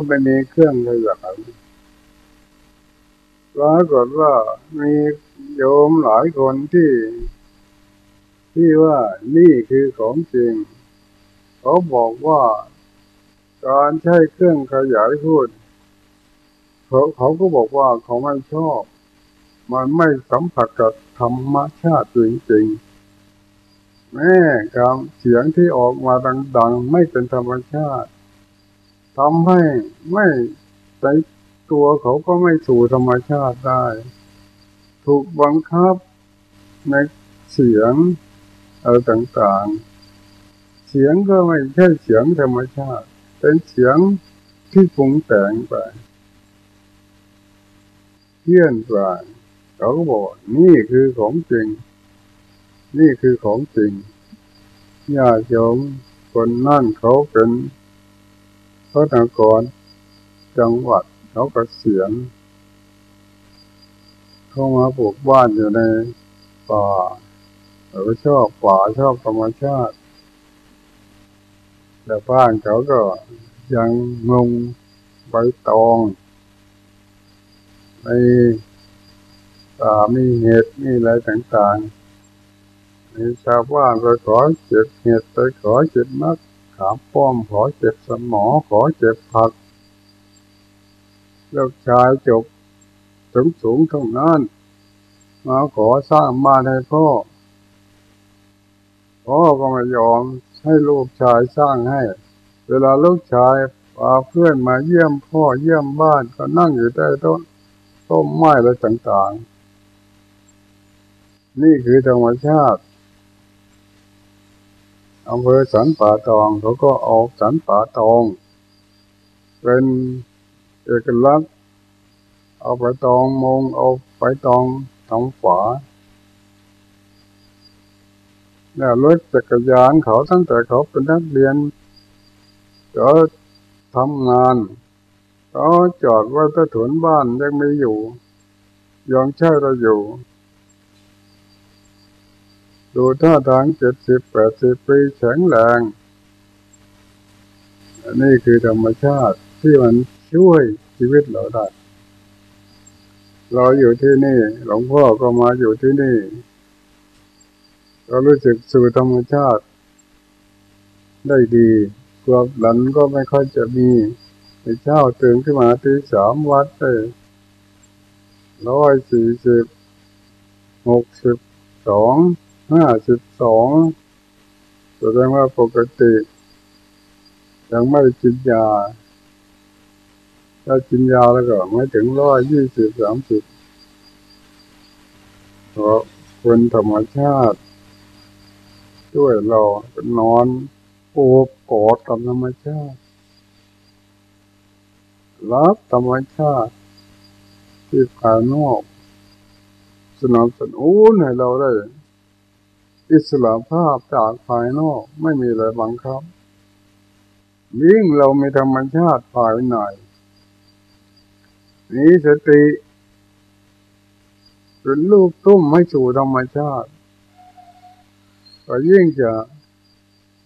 ็ไม่มีเครื่องขยายปรากฏว่ามีโยมหลายคนที่ ที่ว่านี่คือของจริง เขาบอกว่าการใช้เครื่องขยายพูดเขาเขาก็บอกว่าเขาไม่ชอบ มันไม่สัมผัสกับธรรมชาติจริงๆแม่คำเสียงที่ออกมาดัง ๆ ไม่เป็นธรรมชาติ ทำให้ไม่ใจตัวเขาก็ไม่สู่ธรรมชาติได้ ถูกบังคับในเสียงอะไรต่างๆ เสียงก็ไม่ใช่เสียงธรรมชาติ เป็นเสียงที่ปรุงแต่งไปเพี้ยนไปเขาก็บอกนี่คือของจริง นี่คือของจริงญาติโยมคนนั่นเขาเป็น พระนครจังหวัดเขาก็เสียง เข้ามาปลูกบ้านอยู่ในป่าเขาชอบป่าชอบธรรมชาติ แต่บ้านเขาก็ยังงงใบตองในป่ามีเห็ดมีอะไรต่างๆมีชาวบ้านไปขอเจ็บเห็ดไปขอเจ็บมัก ขามป้อมขอเจ็บสมอขอเจ็บผักลูกชายจบสูงสูงเท่านั้น มาขอสร้างบ้านให้พ่อ พ่อก็ไม่ยอมให้ลูกชายสร้างให้ เวลาลูกชายพาเพื่อนมาเยี่ยมพ่อเยี่ยมบ้านก็นั่งอยู่ใต้ต้นต้นไม้อะต่างๆ นี่คือธรรมชาติ อำเภอสันป่าตองเขาก็ออกสันป่าตอง เป็นเอกลักษณ์เอาไปตองมงเอาไปตองทางขวาเนี่ยรถจักรยานเขาตั้งแต่เขาเป็นนักเรียนก็ทำงานเขาจอดไว้ใต้ถุนบ้านยังไม่อยู่ยังใช่เราอยู่ ดูท่าทางเจ็ดสิบแปดสิบปีแข็งแรง อันนี้คือธรรมชาติที่มันช่วยชีวิตเราได้ เราอยู่ที่นี่ หลวงพ่อก็มาอยู่ที่นี่ เรารู้สึกสู่ธรรมชาติ ได้ดีความหลันก็ไม่ค่อยจะมีในเช้าตื่นขึ้นมาที่สามวัดได้ร้อยสี่สิบหกสิบสอง ห้าสิบสองแสดงว่าปกติ ยังไม่กินยา ถ้ากินยาแล้วก็ไม่ถึงร้อยยี่สิบสามสิบเพราะคนธรรมชาติ ด้วยเรานอนโอบกอดกับธรรมชาติรับธรรมชาติ ที่ภายนอกสนับสนุนให้เราได้ อิสระภาพจากภายนอกไม่มีอะไรบังคับยิ่งเรามีธรรมชาติภายในนี้สติเป็นลูกตุ้มให้สู่ธรรมชาติก็ยิ่งจะ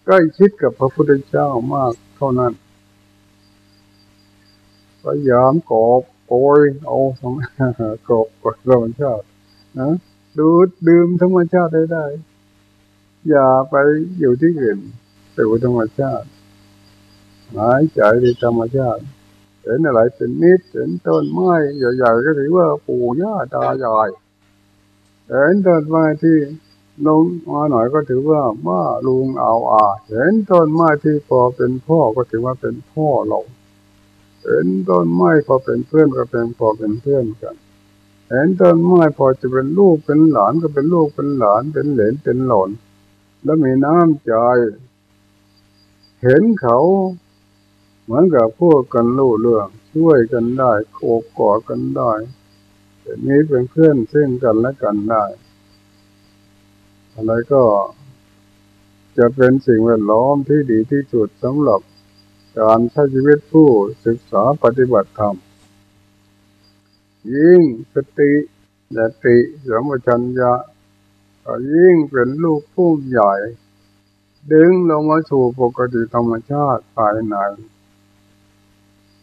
ใกล้ชิดกับพระพุทธเจ้ามากเท่านั้นพยายามกอบโอยเอาสมกอบกับธรรมชาตินะดูดดื่มธรรมชาติได้ได้ อย่าไปอยู่ที่อื่นไปอยู่ธรรมชาติหายใจในธรรมชาติ เห็นอะไรเป็นนิดเห็นต้นไม้ใหญ่ๆก็ถือว่าปู่ย่าตายายเห็นต้นไม้ที่ลงมาหน่อยก็ถือว่าว่าลุงเอาอาเห็นต้นไม้ที่พอเป็นพ่อก็ถือว่าเป็นพ่อเราเห็นต้นไม้พอเป็นเพื่อนก็เป็นพอเป็นเพื่อนกัน เห็นต้นไม้พอจะเป็นลูกเป็นหลานก็เป็นลูกเป็นหลานเป็นเหลนเป็นหลน แล้วมีน้ำใจ เห็นเขา เหมือนกับพวกกันรู้เรื่อง ช่วยกันได้โคบกอดกันได้เป็นนี้เป็นเพื่อนซึ่งกันและกันได้ อะไรก็จะเป็นสิ่งแวดล้อมที่ดีที่สุดสำหรับการใช้ชีวิตผู้ศึกษาปฏิบัติธรรม ยิ่งสติสติสมชัญญะ ยิ่งเป็นลูกผู้ใหญ่ ดึงลงมาสู่ปกติธรรมชาติภายใน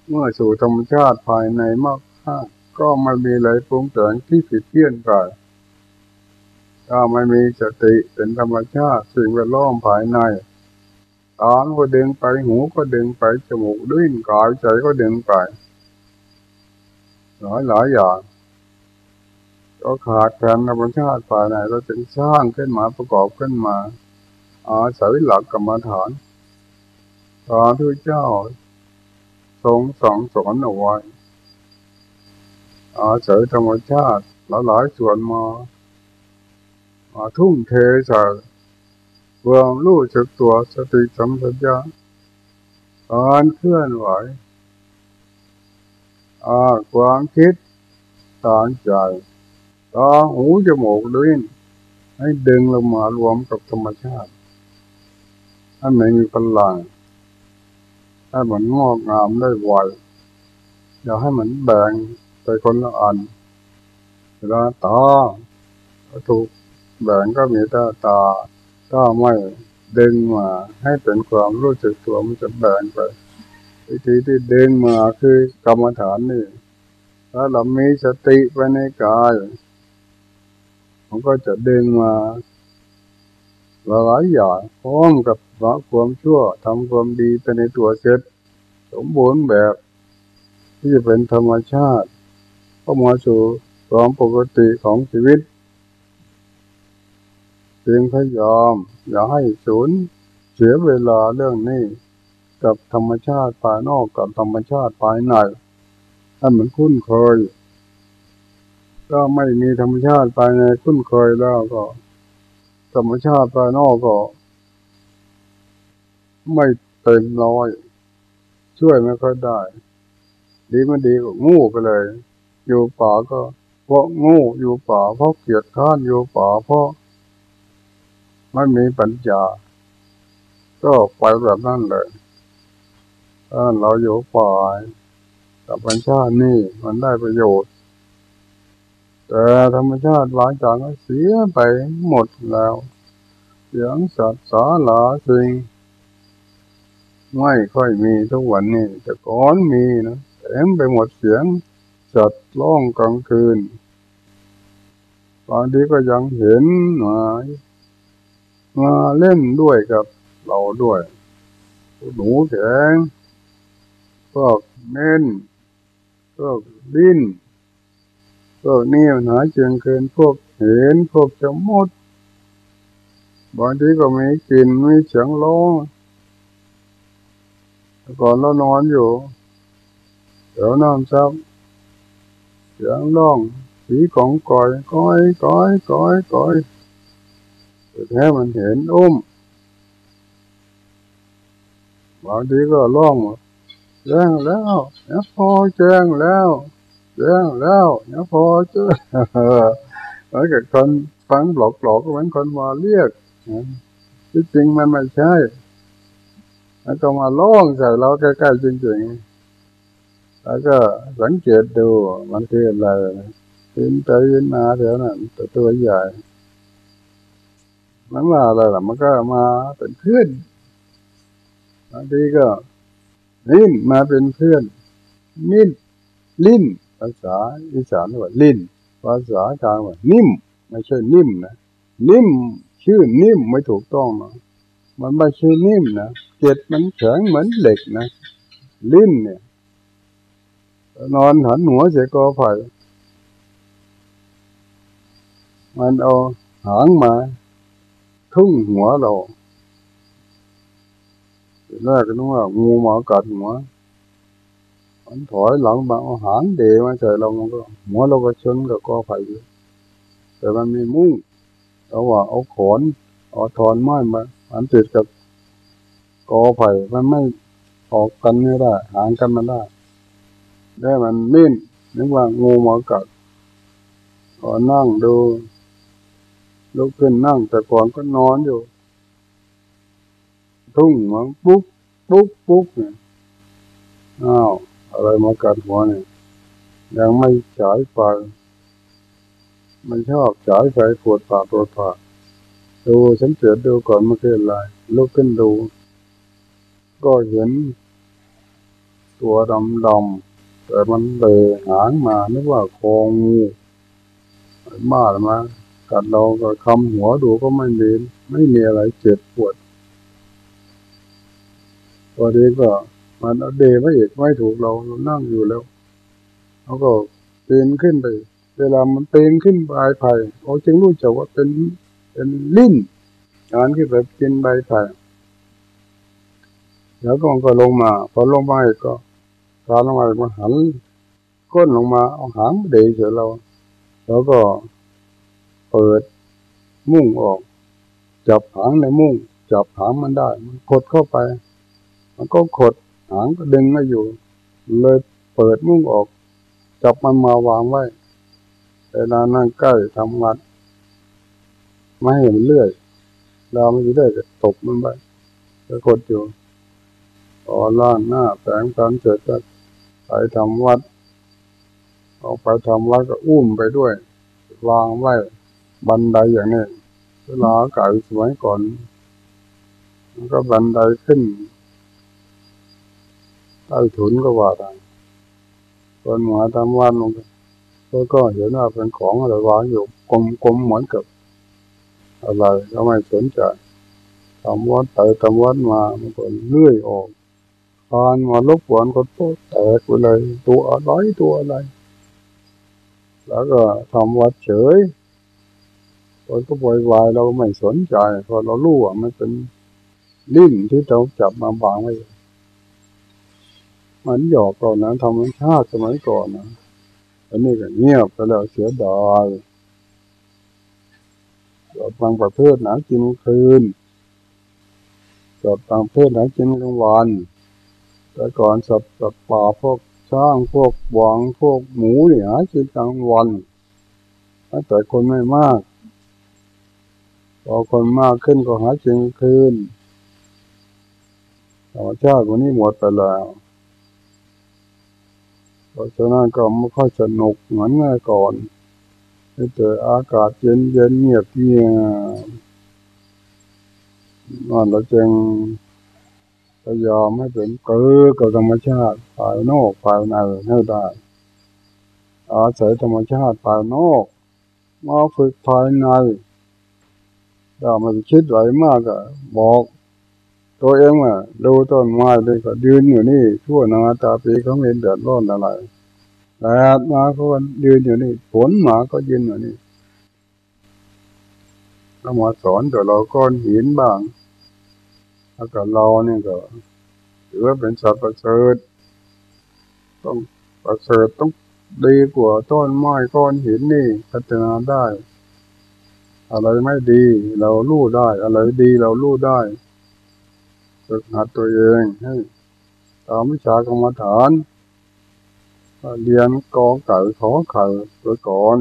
เมื่อสู่ธรรมชาติภายในมากข้าก็ไม่มีอะไรปรุงแต่งที่ผิดเพี้ยนไปถ้าไม่มีสติเป็นธรรมชาติสิ่งแวดล้อมภายในตาก็ดึงไปหูก็ดึงไปจมูกดิ้นกายใจก็ดึงไปหลายหลายอย่าง ก็ขาดแคลนธรรมชาติภายในเราจึงสร้างขึ้นมาประกอบขึ้นมา อาศัยหลักกรรมฐานพระพุทธเจ้า ทรงสั่งสอนเอาไว้อาศัยธรรมชาติหลายส่วนมามาทุ่มเทใส่เวามรู้จักตัวสติสัมปชัญญะการเคลื่อนไหวความคิดตางใจ ตาหูจมูกลิ้นให้ดึงลงมารวมกับธรรมชาติให้มันมีพลังให้มันงอกงามได้ไวอย่าให้มันแบ่งไปคนละอันเวลาตาถูกแบ่งก็มีตาตาถ้าไม่ดึงมาให้เป็นความรู้สึกตัวมันจะแบ่งไปวิธีที่ดึงมาคือกรรมฐานนี่ถ้าเรามีสติไปในกาย มันก็จะดึงมาหลายอย่างพร้อมกับละความชั่วทำความดีไปในตัวเสร็จ สมบูรณ์แบบที่จะเป็นธรรมชาติเข้ามาสู่ความปกติของชีวิตเพียงพยายามอย่าให้สูญเสียเวลาเรื่องนี้กับธรรมชาติภายนอกกับธรรมชาติภายในให้มันคุ้นเคย ก็ไม่มีธรรมชาติภายในคุ้นเคยแล้วก็ ธรรมชาติภายนอกก็ ไม่เต็มร้อย ช่วยไม่ค่อยได้ ดีไม่ดีก็งูไปเลย อยู่ป่าก็ เพราะงูอยู่ป่า เพราะเกียดข้านอยู่ป่าเพราะไม่มีปัญญา ก็ไปแบบนั้นเลยถ้าเราอยู่ป่ากับปัญชาตินี่มันได้ประโยชน์ แต่ธรรมชาติหลายอย่างก็เสียไปหมดแล้วเสียงสัตว์สาหลาสิ่งไม่ค่อยมีทุกวันนี้แต่ก่อนมีนะเต็มไปหมดเสียงสัตว์ร้องกลางคืนบางทีก็ยังเห็นมามาเล่นด้วยกับเราด้วยหนูแข็งพวกเม่นพวกดิ้น พวกนี้มันหาเจียงเกินพวกเห็นพวกจะมดบางทีก็มีกลิ่นมีเสียงร้องก่อนเรานอนอยู่ เดี๋ยวน้ำซับเสียงร้องสีของก่อยก้อยก้อยก้อยก้อยแท้มันเห็นอุ้มบางทีก็ร้องแจ้งแล้วเนี่ยพอแจ้งแล้ว แจ้งแล้วเนี่ยพอเจอแล้วกับคนฟังหลอกหลอกเหมือนคนมาเรียกที่จริงมันไม่ใช่แล้วก็มาล่องใส่เราใกล้ๆจริงๆ แล้วก็สังเกตดูมันคืออะไรยินไปยินมาแถวนั้นแต่ตัวใหญ่มันว่าอะไรล่ะ มันก็มาเป็นเพื่อนบางทีก็ลิ้นมาเป็นเพื่อน มิ้นลิ้น ภาษาอีสานว่าลิ้น ภาษากลางว่านิ่ม ไม่ใช่นิ่มนะนิ่มชื่อนิ่มไม่ถูกต้องนะมันไม่ใช่นิ่มนะเกล็ดมันแข็งเหมือนเหล็กนะลิ้นเนี่ย นอนหันหัวเสียกอไผ่มันเอาหางมาทุ่งหัวเราแรกก็นึกว่างูหมากัดหัว มันถอยหลังมาเอาหางเดมาใส่เรามันก็หัวเราก็ชนกับกอไผ่แต่มันมีมุ้งเราว่าเอาขนเอาถอนไม้มาอันติดกับกอไผ่มันไม่ออกกันไม่ได้หางกันมาได้ได้มันมิ้นนึกว่างูมากัดก็นั่งดูลุกขึ้นนั่งแต่ก่อนก็นอนอยู่ ทุ่งมันปุ๊บปุ๊บปุ๊บเนี่ยอ้าว อะไรมากัดหัวเนี่ยยังไม่ฉายไฟมันชอบฉายไฟปวดปากปวดปากดูสังเกตดูก่อนมันคืออะไรลุกขึ้นดู ก็เห็น ตัวดำดำแต่มันเลยหางมานึกว่าคองูมาหรือมากัดเราก็คำหัวดูก็ไม่มีไม่มีอะไรเจ็บปวดพอดีก็ มันเดไม่เอกไม่ถูกเราเรานั่งอยู่แล้วเขาก็ปีนขึ้นไป เวลามันปีนขึ้นปลายไผ่เขาจึงรู้จักว่าเป็นเป็นลิ้นงานที่แบบกินใบไผ่แล้วก็มันก็ลงมา พอลงมากก็การลงมามันหันก้นลงมาเอาหางเดยเสียเรา แล้วก็เปิดมุ้งออก จับหางในมุ้งจับหางมันได้ มันกดเข้าไป มันก็ขด หางก็ดึงไม่อยู่ เลยเปิดมุ้งออก จับมันมาวางไว้เวลานั่งใกล้ทำวัดไม่เห็นเลื่อย เราไม่ได้ก็ตบมันไปก็กดอยู่พอล่างหน้าแปลงฟันเสร็จก็ไปทำวัดออกไปทำวัดก็อุ้มไปด้วยวางไว้บันไดอย่างนี้เวลาเก่าสมัยก่อน มันก็บันไดขึ้น ใต้ถุนก็ว่าได้คนหมาทำวัดลงไปแล้วก็เห็นว่าเป็นของอะไรวางอยู่กลมๆเหมือนกับอะไรก็ไม่สนใจทำวัดไปทำวัดมามันก็เลื่อยออกพานมาลบกวนก็โตแตกไปเลยตัวอะไรตัวอะไร แล้วก็ทำวัดเฉยคนก็บวยวายเราไม่สนใจเพราะเรารู้ว่ามันเป็นลิ้นที่เราจับมาบางไว้ มันหยอกก่อนนะทำมันชาติสมัยก่อนนะอันนี้ก็เงียบไปแล้วเสียดายบางประเภทหนากินคืนจดบางประเภทหนากินกลางวัน แต่ก่อนสัตว์สัตว์ป่าพวกช้างพวกหวังพวกหมูเนี่ยหากินกลางวันแต่คนไม่มาก พอคนมากขึ้นก็หากินคืนธรรมชาติวันนี้หมดไปแล้ว เพราะฉะนั้นก็ไม่ค่อยสนุกเหมือนเมื่อก่อนแต่อากาศเย็นเย็นเงียบเงียบนั่นเราจึงพยายามให้เป็นเกิดกับธรรมชาติภายนอกภายในให้ได้อาศัยธรรมชาติภายนอกมาฝึกภายในถ้ามันคิดไหลมากก็บอก ตัวเองว่าดูต้นไม้เลยก็ยืนอยู่นี่ทั่วนาตาปีเขาเห็นเดือดร้อนอะไรแดดมาก็ยืนอยู่นี่ฝนมาก็ยืนอยู่นี่เรามาสอนตัวเราก้อนหินบ้างแล้วก็เราเนี่ยก็ถือว่าเป็นสัตว์ประเสริฐต้องประเสริฐต้องดีกว่าต้นไม้ก้อนหินนี่พัฒนาได้ อะไรไม่ดีเราลู่ได้ อะไรดีเราลู่ได้ ฝึกหัดตัวเองให้ตามวิชากรรมฐานเรียนกองไก่ขอไข่ไปก่อน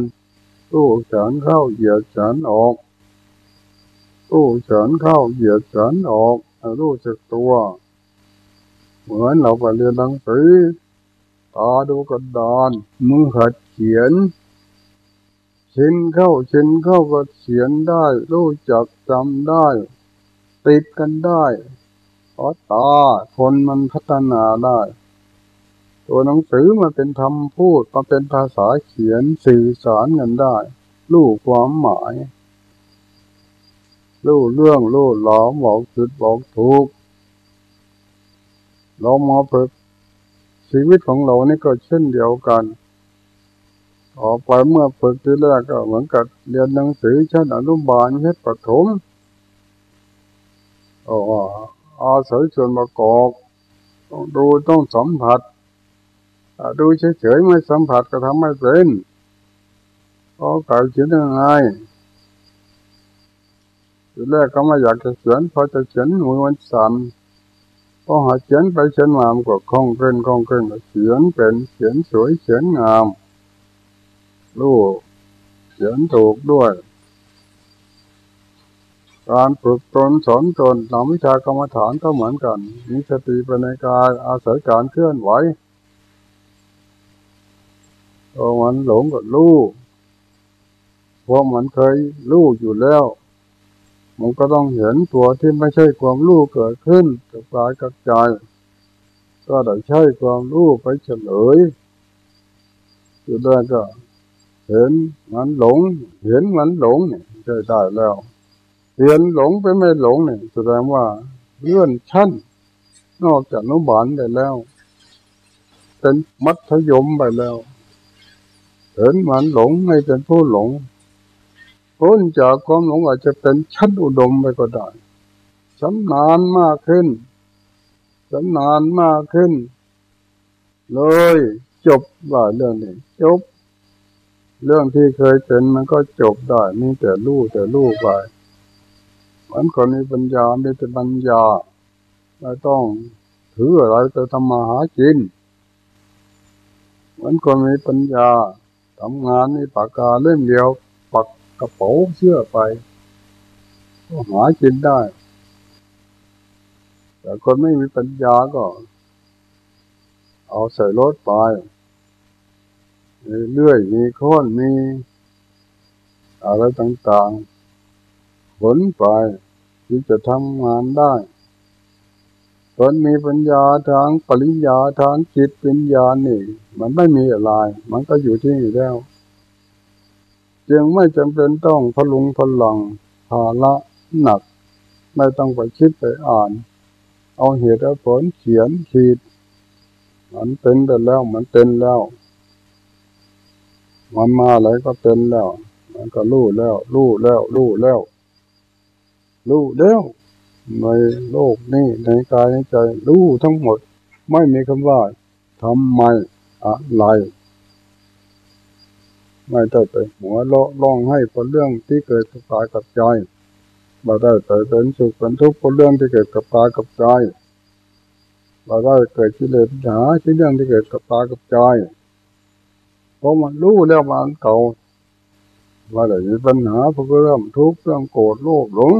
ตู้ฉินเข้าเหยียดฉินออกตู้ฉินเข้าเหยียดฉินออกรู้จักตัว เหมือนเราไปเรียนหนังสือตาดูกระดานมือหัดเขียนชินเข้าชินเข้าก็เขียนได้ รู้จักจำได้ ติดกันได้ ราะตาคนมันพัฒนาได้ ตัวหนังสือมาเป็นคำพูดมาเป็นภาษาเขียนสื่อสารกันได้ รู้ความหมาย รู้เรื่องรู้หลอมบอกจุดบอกถูกเรามาฝึกชีวิตของเรานี่ก็เช่นเดียวกัน ออกไปเมื่อฝึกทีแรกก็เหมือนกับเรียนหนังสือชั้นอนุบาลชั้นประถมโอ้ อาศัยส่วนประกอบต้องดูต้องสัมผัสดูเฉยๆไม่สัมผัสก็ทำไม่เป็นพอเก่าเขียนยังไงทีแรกก็ไม่อยากจะเขียนพอจะเขียนมือมันสั่นพอหาเขียนไปเขียนมามันก็คล่องเกินคล่องเกินเขียนเป็นเขียนสวยเขียนงามรู้เขียนถูกด้วย การฝึกตนสอนตนนำวิชากรรมฐานก็เหมือนกัน มีสติปัญญายอาศัยการเคลื่อนไหวพอมันหลงก็รู้เพราะมันเคยรู้อยู่แล้ว มันก็ต้องเห็นตัวที่ไม่ใช่ความรู้เกิดขึ้นกับกายกับใจก็ได้ใช้ความรู้ไปเฉลยสุดท้ายก็เห็นมันหลง เห็นมันหลงเนี่ยใช่ได้แล้ว เห็นหลงไปไม่หลงเนี่ยแสดงว่าเลื่อนชั้น นอกจากนุบาลไปแล้ว เป็นมัธยมไปแล้วเห็นมันหลงไม่เป็นผู้หลงพ้นจากความหลงอาจจะเป็นชั้นอุดมไปก็ได้ชำนาญมากขึ้นชำนาญมากขึ้น เลยจบว่าเรื่องนี้จบ เรื่องที่เคยเป็นมันก็จบได้มีแต่รู้แต่รู้ไป มันคนมีปัญญามีแต่ปัญญาไม่ต้องถืออะไรจะทำมาหากินมันคนมีปัญญาทำงานมีปากกาเล่มเดียว ปักกระเป๋าเสื้อไปก็หากินได้ แต่คนไม่มีปัญญาก็ เอาใส่รถไปเรื่อยมีค้อนมีอะไรต่างๆ ผลไปที่จะทำงานได้คนมีปัญญาทางปริญญาทางจิตปัญญานี่ มันไม่มีอะไร มันก็อยู่ที่นี่แล้ว จึงไม่จำเป็นต้องพลุงพลังภาระหนัก ไม่ต้องไปคิดไปอ่าน เอาเหตุผลเขียนขีด มันเป็นไปแล้วมันเป็นแล้ว มันมาอะไรก็เป็นแล้ว มันก็รู้แล้ว รู้แล้ว รู้แล้ว รู้แล้วในโลกนี้ในกายในใจรู้ทั้งหมด ไม่มีคำว่าทำไมอะไร ไม่ได้ไปหัวเลาะร้องให้เพราะเรื่องที่เกิดกับกายกับใจไม่ได้ไปเป็นสุขเป็นทุกข์เพราะเรื่องที่เกิดกับกายกับใจไม่ได้เกิดที่เลสหาที่เรื่องที่เกิดกับกายกับใจเพราะมันรู้แล้วมันเก่าว่าได้มีปัญหาเพราะเรื่องทุกข์เรื่องโกรธโลภหลง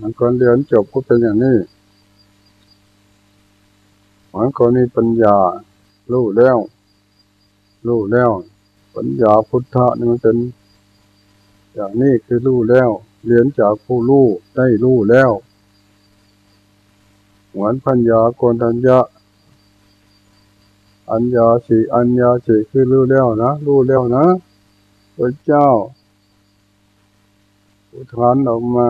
มันคนเรียนจบก็เป็นอย่างนี้มันคนนี้ปัญญารู้แล้วรู้แล้ว ปัญญาพุทธะนี่มันเป็นอย่างนี้คือรู้แล้วเรียนจากผู้รู้ได้รู้แล้วเหมือนพัญญาโกนทัญญาอัญญาสีอัญญาสีคือรู้แล้วนะรู้แล้วนะพระเจ้าอุทานออกมา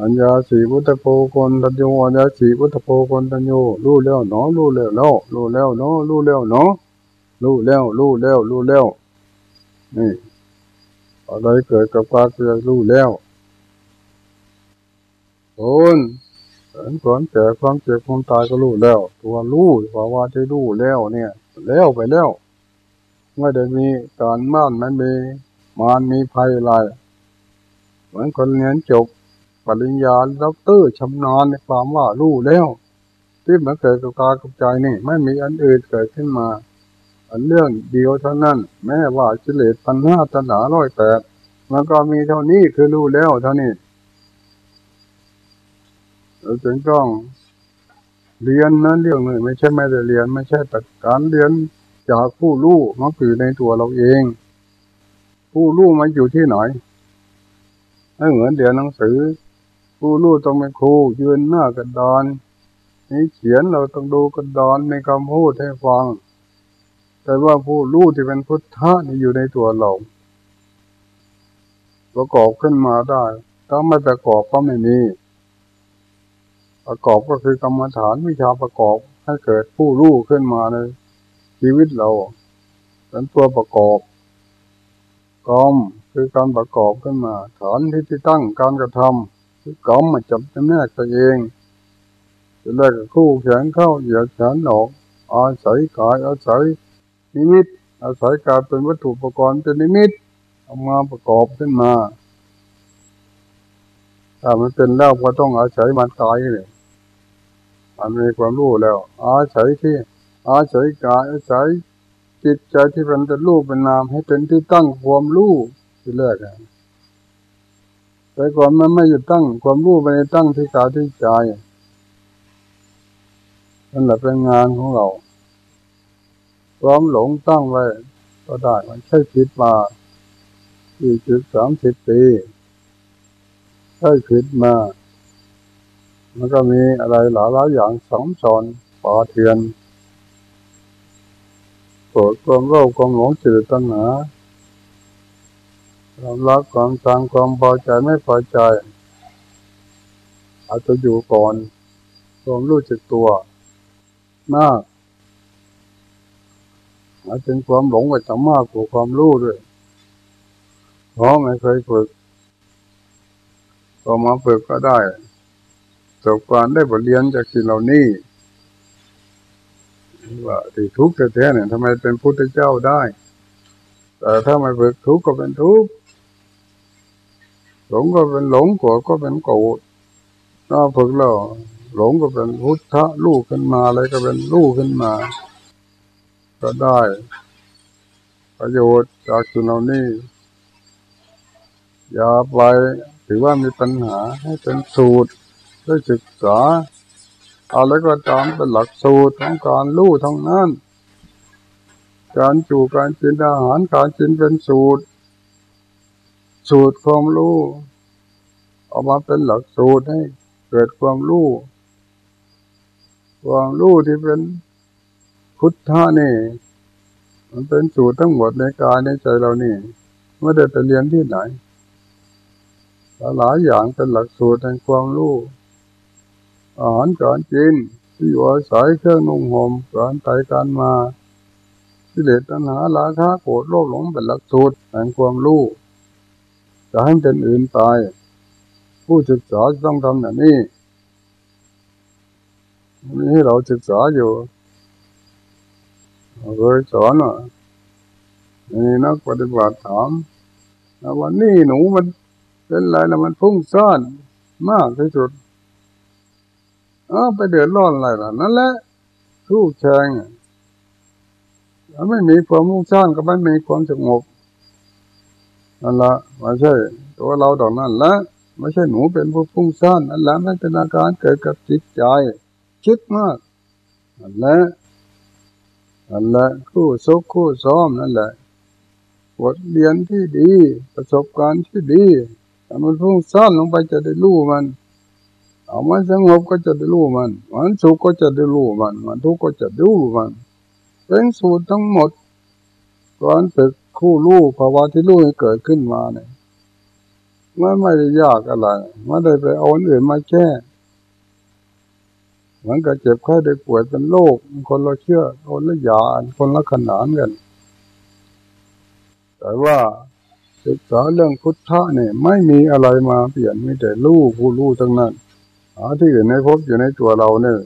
อัญญาสีพุทธโพคนตัญโยอัญญาสีพุทธโพคนตัญโยรู้แล้วเนาะรู้แล้วเนาะรู้แล้วเนาะรู้แล้วเนาะรู้แล้วรู้แล้วรู้แล้วนี่อะไรเกิดกับการเกิดรู้แล้วคนเห็นผลแก่ความเจ็บความตายก็รู้แล้ว ตัวรู้ภาวะที่รู้แล้วเนี่ย แล้วไปแล้วไม่ได้มีการม่านมันมีมานมีภัยอะไรเหมือนคนเรียนจบ ปริญญาด็อกเตอร์ชำนาญในความว่ารู้แล้ว ที่มันเกิดกับกายกับใจนี่ ไม่มีอันอื่นเกิดขึ้นมา อันเรื่องเดียวเท่านั้น แม้ว่าจิเลสพันห้าตัณหาร้อยแปดมันก็มีเท่านี้คือรู้แล้วเท่านี้เราจึงต้องเรียนนั้นเรื่องหนึ่งไม่ใช่ไม่ได้เรียน ไม่ใช่แต่การเรียนจากผู้รู้มันคือในตัวเราเอง ผู้รู้มันอยู่ที่ไหนไม่เหมือนเรียนหนังสือ ผู้รู้ต้องเป็นครูยืนหน้ากระดานนี่เขียนเราต้องดูกระดานในคำพูดให้ฟัง แต่ว่าผู้รู้ที่เป็นพุทธะนี่อยู่ในตัวเราประกอบขึ้นมาได้ถ้าไม่ประกอบก็ไม่มี ประกอบก็คือกรรมฐานวิชาประกอบให้เกิดผู้รู้ขึ้นมาในชีวิตเราเป็นตัวประกอบกรรมคือการประกอบขึ้นมา ฐานที่ตั้งการกระทำคือ กรรมมาจับจำแนกตัวเองจะได้คู่แขนเข้าเหยียดแขนออกอาศัยกายอาศัยนิมิต อาศัยการเป็นวัตถุประกอบเป็นนิมิตเอามาประกอบขึ้นมาถ้ามันเป็นแล้วก็ต้องอาศัยมันกายเลยมันมีความรู้แล้ว อาศัยที่ อาศัยกายอาศัยจิตใจที่เป็นเป็นรูปเป็นนามให้เป็นที่ตั้งความรู้ที่แรก แต่ก่อนมันไม่หยุดตั้ง ความรู้ไปตั้งที่กายที่ใจนั่นแหละเป็นงานของเราความหลงตั้งไว้ ก็ได้มันใช่ผิดมาสี่สิบสามสิบปีใช่ผิดมามันก็มีอะไรหลายหลายอย่างสองสอนปอเทือนโกรธความโลภความหลงจิตตัณหา ความรักความชังความพอใจไม่พอใจ อาจจะอยู่ก่อนความรู้จักตัวมากอาจเป็นความหลงก็จะมากกว่าความรู้ด้วยเพราะไม่เคยฝึกพอมาฝึกก็ได้จบการได้บทเรียนจากสิ่งเหล่านี้ว่าที่ทุกข์แท้ๆเนี่ยทำไมเป็นพุทธเจ้าได้ แต่ถ้าไม่ฝึกทุกข์ก็เป็นทุกข์ หลงก็เป็นหลงโกรธก็เป็นโกรธถ้าฝึกแล้วหลงก็เป็นพุทธะลูกขึ้นมาอะไรก็เป็นลูกขึ้นมา ก็ได้ ประโยชน์จากสิ่งเหล่านี้ อย่าไปถือว่ามีปัญหาให้เป็นสูตรได้ศึกษาอะไรก็ตามเป็นหลักสูตรของการรู้ทั้งนั้น การจูการกินอาหารการกินเป็นสูตร สูตรความรู้ออกมาเป็นหลักสูตรให้เกิดความรู้ความรู้ที่เป็นพุทธะนี่ มันเป็นสูตรทั้งหมดในกายในใจเรานี่ไม่ได้ไปเรียนที่ไหนหลายอย่างเป็นหลักสูตรแห่งความรู้อาหารการกินที่อยู่อาศัยเครื่องนุ่งห่มการไต่การมาที่เลสตัณหาราคะโกรธโลภหลงเป็นหลักสูตรแห่งความรู้ จะให้เป็นอื่นไปผู้ศึกษาต้องทำอย่างนี้นี่เราศึกษาอยู่เคยสอนว่านี่นักปฏิบัติถามวันนี้หนูมันเป็นไรแล้วมันพุ่งซ่านมากที่สุดเออไปเดือดร้อนอะไรล่ะ นั่นแหละทูกแชงแล้วไม่มีความมุ่งสร้างก็ไม่มีความสงบ นั่นละไม่ใช่ตัวเราดอกนั่นละไม่ใช่หนูเป็นผู้ฟุ้งซ่านนั่นแหละไม่เป็นอาการเกิดกับจิตใจ คิดมากนั่นแหละนั่นแหละคู่ซกคู่ซ้อมนั่นแหละบทเรียนที่ดี ประสบการณ์ที่ดีแต่มันฟุ้งซ่านลงไปจะได้รู้มัน เอามันสงบก็จะได้รู้มันมันสุขก็จะได้รู้มันมันทุกข์ก็จะรู้มัน เป็นสูตรทั้งหมดก่อนฝึก คู่รู้ภาวะที่รู้เกิดขึ้นมาเนี่ยมันไม่ได้ยากอะไรไม่ได้ไปเอาอื่นมาแก้มันก็เจ็บไข้ได้ป่วยเป็นโรคคนเราเชื่อคนละยาคนละขนานกัน แต่ว่าศึกษาเรื่องพุทธะเนี่ยไม่มีอะไรมาเปลี่ยนมีแต่รู้ผู้รู้ทั้งนั้นหาที่อื่นในพบอยู่ในตัวเราเนี่ย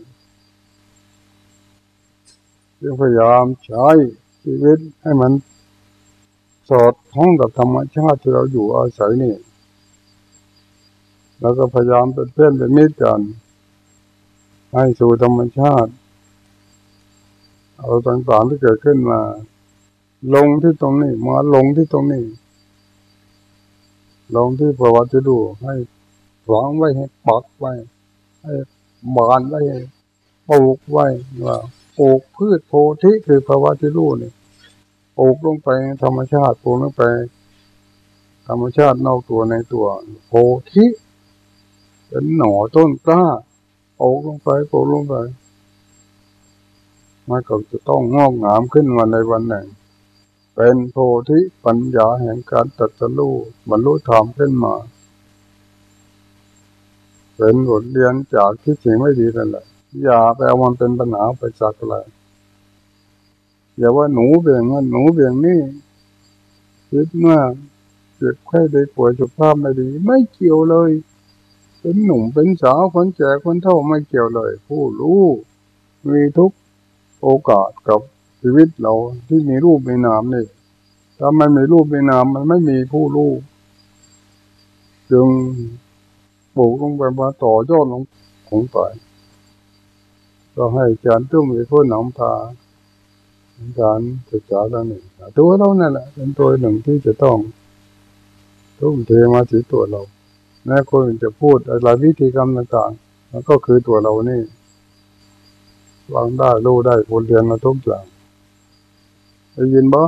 พยายามใช้ชีวิตให้มัน สอดคล้องกับธรรมชาติที่เราอยู่อาศัยนี่ แล้วก็พยายามเป็นเพื่อนเป็นมิตรกัน ให้สู่ธรรมชาติ เอาต่างๆที่เกิดขึ้นมา ลงที่ตรงนี้มาลงที่ตรงนี้ ลงที่ประวัติดูให้ฝังไว้ให้ปักไว้ ให้บานไว้ปลูกไว้ว่าปลูกพืชโพธิคือภาวะที่รู้นี่ ปลูกลงไปธรรมชาติปลูกลงไป ธรรมชาตินอกตัวในตัวโพธิเป็นหน่อต้นกล้าปลูกลงไปปลูกลงไปมันก็จะต้องงอกงามขึ้นมาในวันหนึ่ง เป็นโพธิปัญญาแห่งการตัดสู้บรรลุธรรมขึ้นมา เป็นบทเรียนจากที่สิ่งไม่ดีนั่นแหละอย่าไปเอามันเป็นปัญหาไปจากอะไร อย่าว่าหนูเบี่ยงนั้นหนูเบี่ยงนี่คิดเมื่อเกิดไข้ได้ป่วยสุขภาพไม่ดี ไม่เกี่ยวเลย เป็นหนุ่มเป็นสาวคนแก่คนเฒ่าไม่เกี่ยวเลย ผู้รู้มีทุกโอกาสกับชีวิตเราที่มีรูปมีนามนี่ถ้าไม่มีรูปมีนามมันไม่มีผู้รู้จึงปลูกลงไปมาต่อยอดลงของไปก็ให้อาจารย์ตุ้มเป็นผู้นำพา การศึกษาแล้วนี่ตัวเรานั่นแหละเป็นตัวหนึ่งที่จะต้องทุ่มเทมาสีตัวเราแม้คนจะพูดอะไรวิธีกรรมต่างๆแล้วก็คือตัวเรานี่วางได้รู้ได้คนเรียนมาทุกอย่างได้ยินบ่